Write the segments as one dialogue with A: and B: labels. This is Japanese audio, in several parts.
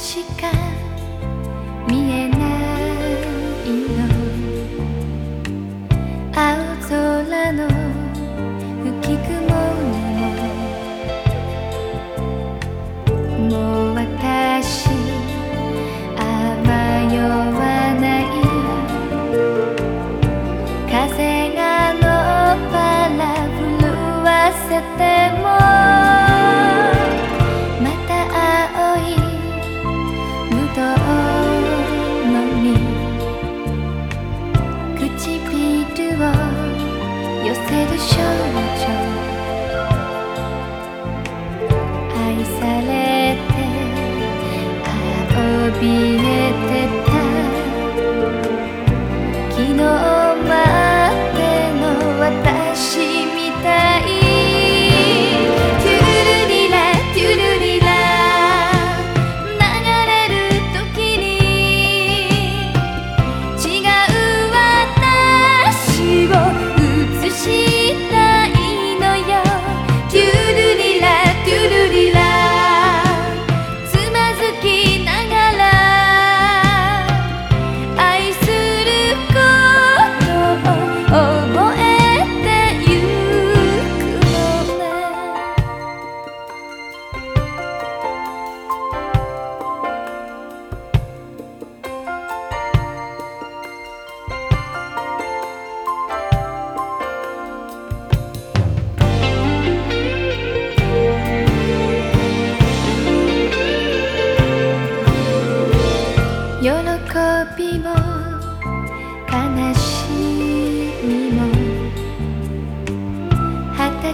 A: 確かされてび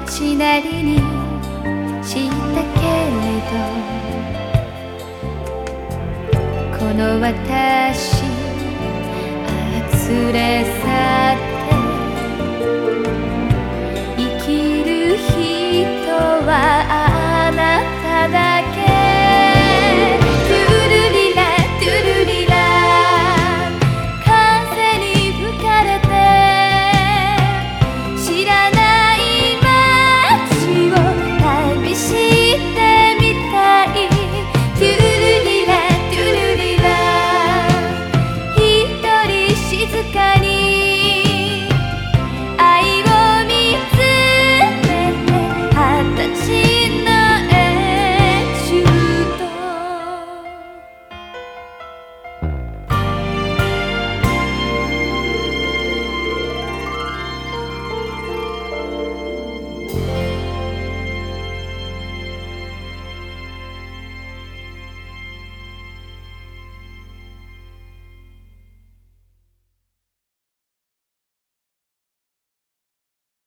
A: しなりにしたけれどこの私あつれさって